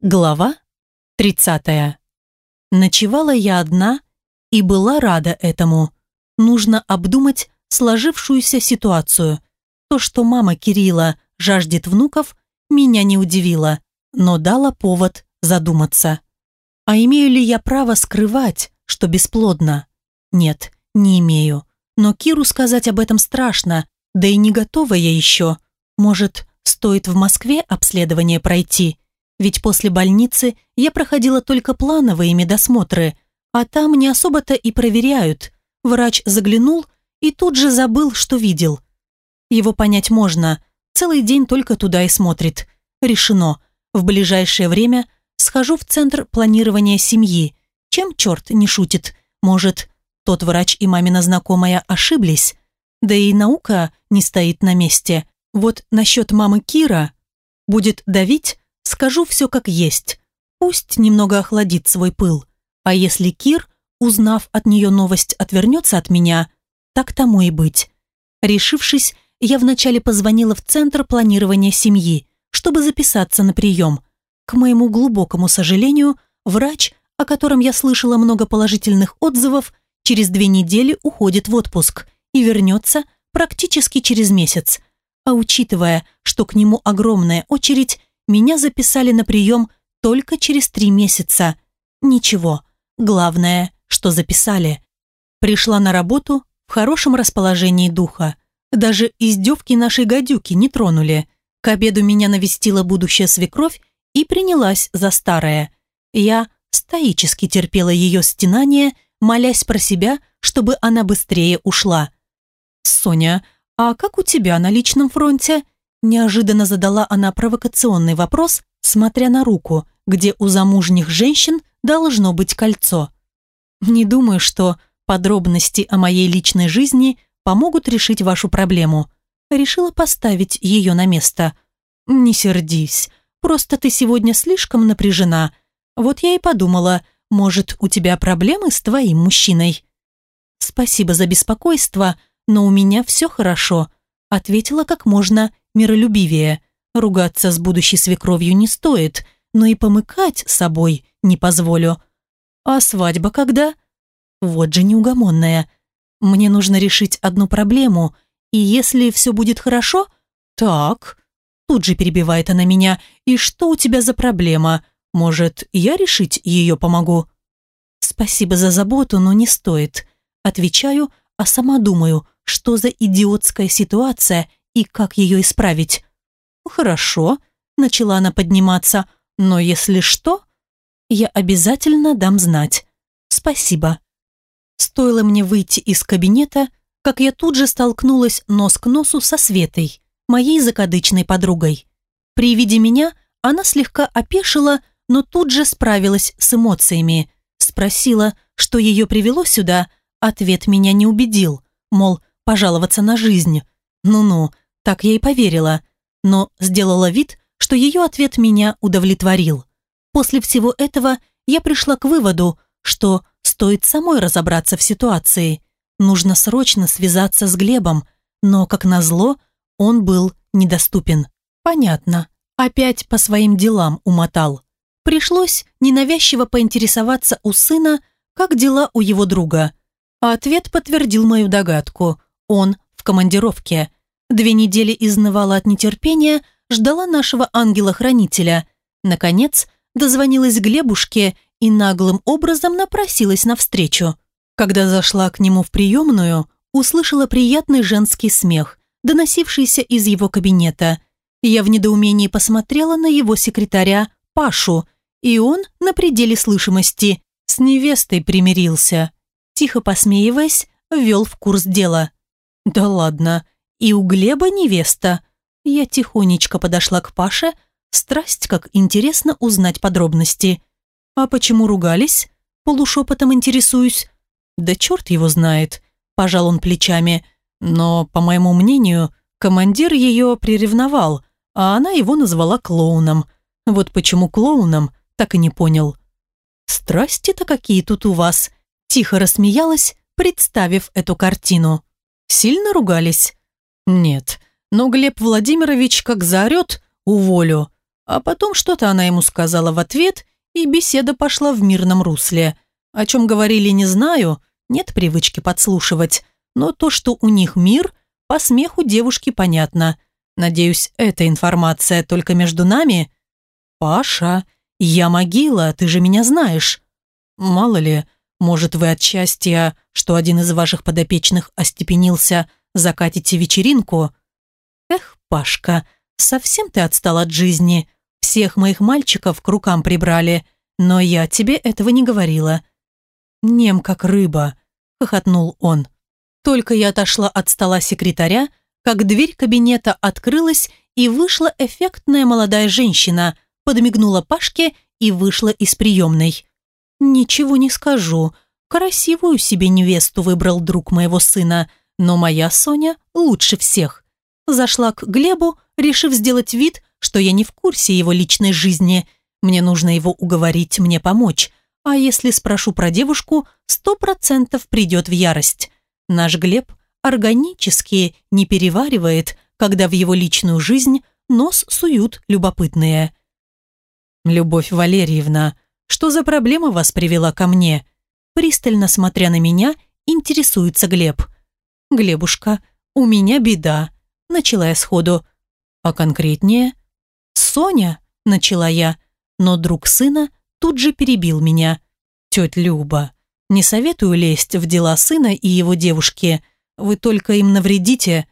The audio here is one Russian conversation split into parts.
Глава 30. Ночевала я одна и была рада этому. Нужно обдумать сложившуюся ситуацию. То, что мама Кирилла жаждет внуков, меня не удивило, но дало повод задуматься. А имею ли я право скрывать, что бесплодно? Нет, не имею. Но Киру сказать об этом страшно, да и не готова я еще. Может, стоит в Москве обследование пройти – ведь после больницы я проходила только плановые медосмотры, а там не особо-то и проверяют. Врач заглянул и тут же забыл, что видел. Его понять можно, целый день только туда и смотрит. Решено, в ближайшее время схожу в центр планирования семьи. Чем черт не шутит? Может, тот врач и мамина знакомая ошиблись? Да и наука не стоит на месте. Вот насчет мамы Кира будет давить, Скажу все как есть. Пусть немного охладит свой пыл. А если Кир, узнав от нее новость, отвернется от меня, так тому и быть. Решившись, я вначале позвонила в Центр планирования семьи, чтобы записаться на прием. К моему глубокому сожалению, врач, о котором я слышала много положительных отзывов, через две недели уходит в отпуск и вернется практически через месяц. А учитывая, что к нему огромная очередь, меня записали на прием только через три месяца. Ничего, главное, что записали. Пришла на работу в хорошем расположении духа. Даже издевки нашей гадюки не тронули. К обеду меня навестила будущая свекровь и принялась за старое. Я стоически терпела ее стенание, молясь про себя, чтобы она быстрее ушла. «Соня, а как у тебя на личном фронте?» Неожиданно задала она провокационный вопрос, смотря на руку, где у замужних женщин должно быть кольцо. «Не думаю, что подробности о моей личной жизни помогут решить вашу проблему. Решила поставить ее на место. Не сердись, просто ты сегодня слишком напряжена. Вот я и подумала, может, у тебя проблемы с твоим мужчиной?» «Спасибо за беспокойство, но у меня все хорошо», ответила как можно миролюбивее. Ругаться с будущей свекровью не стоит, но и помыкать собой не позволю. А свадьба когда? Вот же неугомонная. Мне нужно решить одну проблему, и если все будет хорошо, так. Тут же перебивает она меня. И что у тебя за проблема? Может, я решить ее помогу? Спасибо за заботу, но не стоит. Отвечаю, а сама думаю, что за идиотская ситуация и как ее исправить. «Хорошо», – начала она подниматься, – «но если что, я обязательно дам знать. Спасибо». Стоило мне выйти из кабинета, как я тут же столкнулась нос к носу со Светой, моей закадычной подругой. При виде меня она слегка опешила, но тут же справилась с эмоциями. Спросила, что ее привело сюда, ответ меня не убедил, мол, пожаловаться на жизнь. Ну-ну, так я и поверила, но сделала вид, что ее ответ меня удовлетворил. После всего этого я пришла к выводу, что стоит самой разобраться в ситуации. Нужно срочно связаться с Глебом, но, как назло, он был недоступен. Понятно. Опять по своим делам умотал. Пришлось ненавязчиво поинтересоваться у сына, как дела у его друга. А ответ подтвердил мою догадку. Он в командировке. Две недели изнывала от нетерпения, ждала нашего ангела-хранителя. Наконец, дозвонилась Глебушке и наглым образом напросилась навстречу. Когда зашла к нему в приемную, услышала приятный женский смех, доносившийся из его кабинета. Я в недоумении посмотрела на его секретаря Пашу, и он на пределе слышимости с невестой примирился. Тихо посмеиваясь, ввел в курс дела. «Да ладно, и у Глеба невеста. Я тихонечко подошла к Паше, страсть как интересно узнать подробности. А почему ругались? Полушепотом интересуюсь. Да черт его знает, пожал он плечами. Но, по моему мнению, командир ее приревновал, а она его назвала клоуном. Вот почему клоуном, так и не понял. «Страсти-то какие тут у вас!» Тихо рассмеялась, представив эту картину. «Сильно ругались?» «Нет, но Глеб Владимирович как заорет, уволю. А потом что-то она ему сказала в ответ, и беседа пошла в мирном русле. О чем говорили, не знаю, нет привычки подслушивать, но то, что у них мир, по смеху девушки понятно. Надеюсь, эта информация только между нами? Паша, я могила, ты же меня знаешь. Мало ли, может, вы от счастья, что один из ваших подопечных остепенился, закатите вечеринку? Эх, Пашка, совсем ты отстал от жизни. Всех моих мальчиков к рукам прибрали, но я тебе этого не говорила». «Нем как рыба», — хохотнул он. Только я отошла от стола секретаря, как дверь кабинета открылась, и вышла эффектная молодая женщина, подмигнула Пашке и вышла из приемной. «Ничего не скажу. Красивую себе невесту выбрал друг моего сына, но моя Соня лучше всех». Зашла к Глебу, решив сделать вид, что я не в курсе его личной жизни. Мне нужно его уговорить мне помочь. А если спрошу про девушку, сто процентов придет в ярость. Наш Глеб органически не переваривает, когда в его личную жизнь нос суют любопытные. «Любовь Валерьевна, что за проблема вас привела ко мне?» Пристально смотря на меня, интересуется Глеб. «Глебушка, у меня беда», — начала я сходу. «А конкретнее?» «Соня!» – начала я, но друг сына тут же перебил меня. «Тетя Люба, не советую лезть в дела сына и его девушки. Вы только им навредите».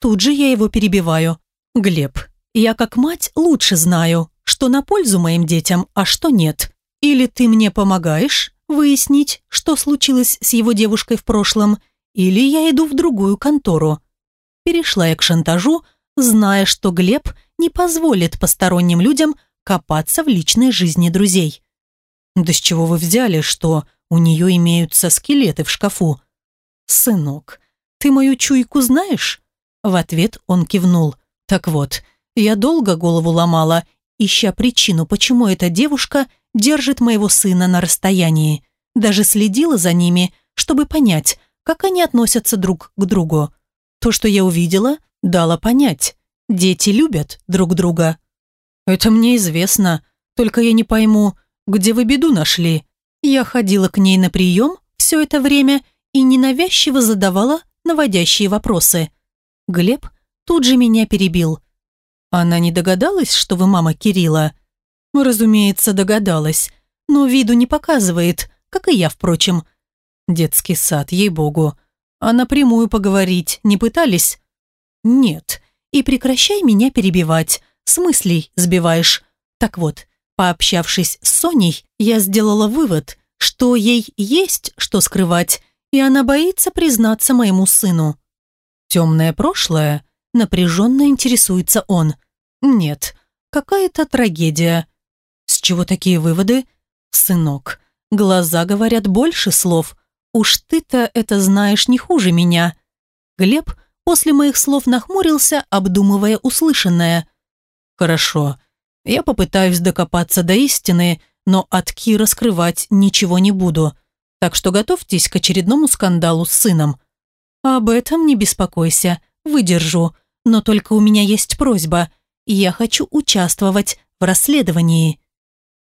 Тут же я его перебиваю. «Глеб, я как мать лучше знаю, что на пользу моим детям, а что нет. Или ты мне помогаешь выяснить, что случилось с его девушкой в прошлом, или я иду в другую контору». Перешла я к шантажу, зная, что Глеб – не позволит посторонним людям копаться в личной жизни друзей. «Да с чего вы взяли, что у нее имеются скелеты в шкафу?» «Сынок, ты мою чуйку знаешь?» В ответ он кивнул. «Так вот, я долго голову ломала, ища причину, почему эта девушка держит моего сына на расстоянии. Даже следила за ними, чтобы понять, как они относятся друг к другу. То, что я увидела, дало понять. Дети любят друг друга. Это мне известно, только я не пойму, где вы беду нашли. Я ходила к ней на прием все это время и ненавязчиво задавала наводящие вопросы. Глеб тут же меня перебил. Она не догадалась, что вы мама Кирилла? Разумеется, догадалась, но виду не показывает, как и я, впрочем. Детский сад, ей-богу. А напрямую поговорить не пытались? Нет, и прекращай меня перебивать, с мыслей сбиваешь. Так вот, пообщавшись с Соней, я сделала вывод, что ей есть что скрывать, и она боится признаться моему сыну. Темное прошлое? Напряженно интересуется он. Нет, какая-то трагедия. С чего такие выводы? Сынок, глаза говорят больше слов. Уж ты-то это знаешь не хуже меня. Глеб После моих слов нахмурился, обдумывая услышанное. «Хорошо. Я попытаюсь докопаться до истины, но от Кира скрывать ничего не буду. Так что готовьтесь к очередному скандалу с сыном». «Об этом не беспокойся. Выдержу. Но только у меня есть просьба. Я хочу участвовать в расследовании».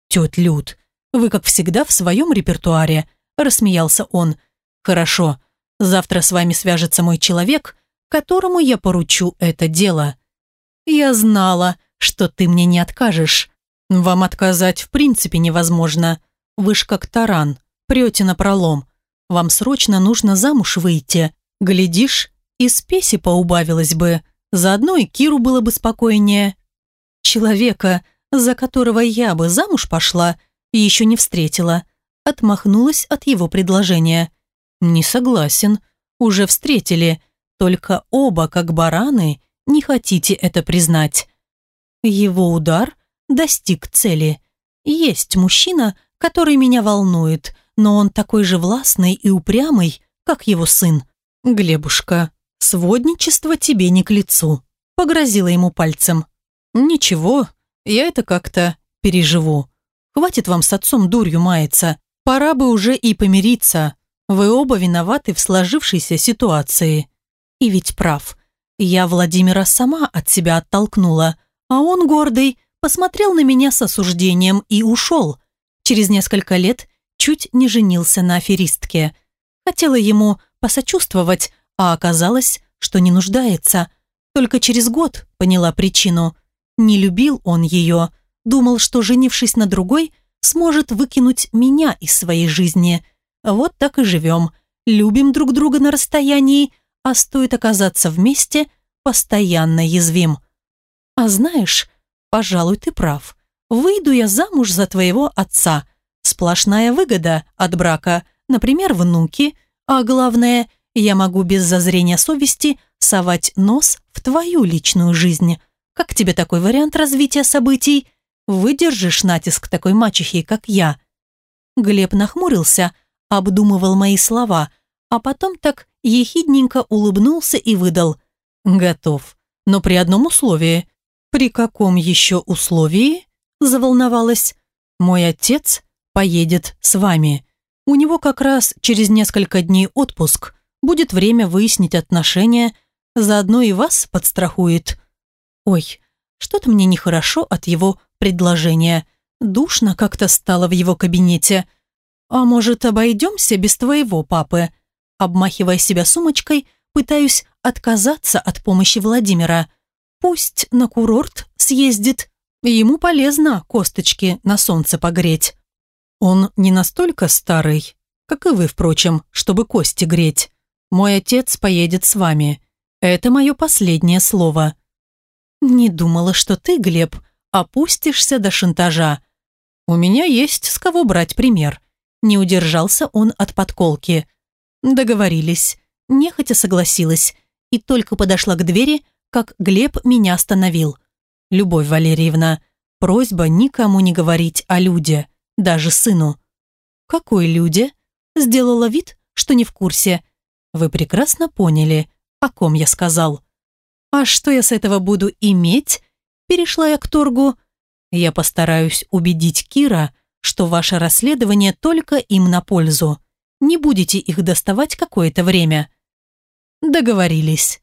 «Тетя Люд, вы, как всегда, в своем репертуаре», – рассмеялся он. «Хорошо. Завтра с вами свяжется мой человек, которому я поручу это дело. Я знала, что ты мне не откажешь. Вам отказать в принципе невозможно. Вы ж как таран, прете на пролом. Вам срочно нужно замуж выйти. Глядишь, и спеси поубавилось бы. Заодно и Киру было бы спокойнее. Человека, за которого я бы замуж пошла, еще не встретила. Отмахнулась от его предложения. Не согласен. Уже встретили – только оба, как бараны, не хотите это признать. Его удар достиг цели. Есть мужчина, который меня волнует, но он такой же властный и упрямый, как его сын. Глебушка, сводничество тебе не к лицу. Погрозила ему пальцем. Ничего, я это как-то переживу. Хватит вам с отцом дурью маяться. Пора бы уже и помириться. Вы оба виноваты в сложившейся ситуации. И ведь прав. Я Владимира сама от себя оттолкнула, а он, гордый, посмотрел на меня с осуждением и ушел. Через несколько лет чуть не женился на аферистке. Хотела ему посочувствовать, а оказалось, что не нуждается. Только через год поняла причину. Не любил он ее, думал, что, женившись на другой, сможет выкинуть меня из своей жизни. Вот так и живем. Любим друг друга на расстоянии, а стоит оказаться вместе, постоянно язвим. А знаешь, пожалуй, ты прав. Выйду я замуж за твоего отца. Сплошная выгода от брака, например, внуки, а главное, я могу без зазрения совести совать нос в твою личную жизнь. Как тебе такой вариант развития событий? Выдержишь натиск такой мачехи, как я?» Глеб нахмурился, обдумывал мои слова, а потом так ехидненько улыбнулся и выдал. «Готов, но при одном условии». «При каком еще условии?» заволновалась. «Мой отец поедет с вами. У него как раз через несколько дней отпуск. Будет время выяснить отношения, заодно и вас подстрахует». «Ой, что-то мне нехорошо от его предложения. Душно как-то стало в его кабинете. А может, обойдемся без твоего папы?» Обмахивая себя сумочкой, пытаюсь отказаться от помощи Владимира. Пусть на курорт съездит. Ему полезно косточки на солнце погреть. Он не настолько старый, как и вы, впрочем, чтобы кости греть. Мой отец поедет с вами. Это мое последнее слово. Не думала, что ты, Глеб, опустишься до шантажа. У меня есть с кого брать пример. Не удержался он от подколки. Договорились. Нехотя согласилась. И только подошла к двери, как Глеб меня остановил. «Любовь Валерьевна, просьба никому не говорить о Люде, даже сыну». «Какой Люде?» Сделала вид, что не в курсе. «Вы прекрасно поняли, о ком я сказал». «А что я с этого буду иметь?» Перешла я к торгу. «Я постараюсь убедить Кира, что ваше расследование только им на пользу. Не будете их доставать какое-то время». Договорились.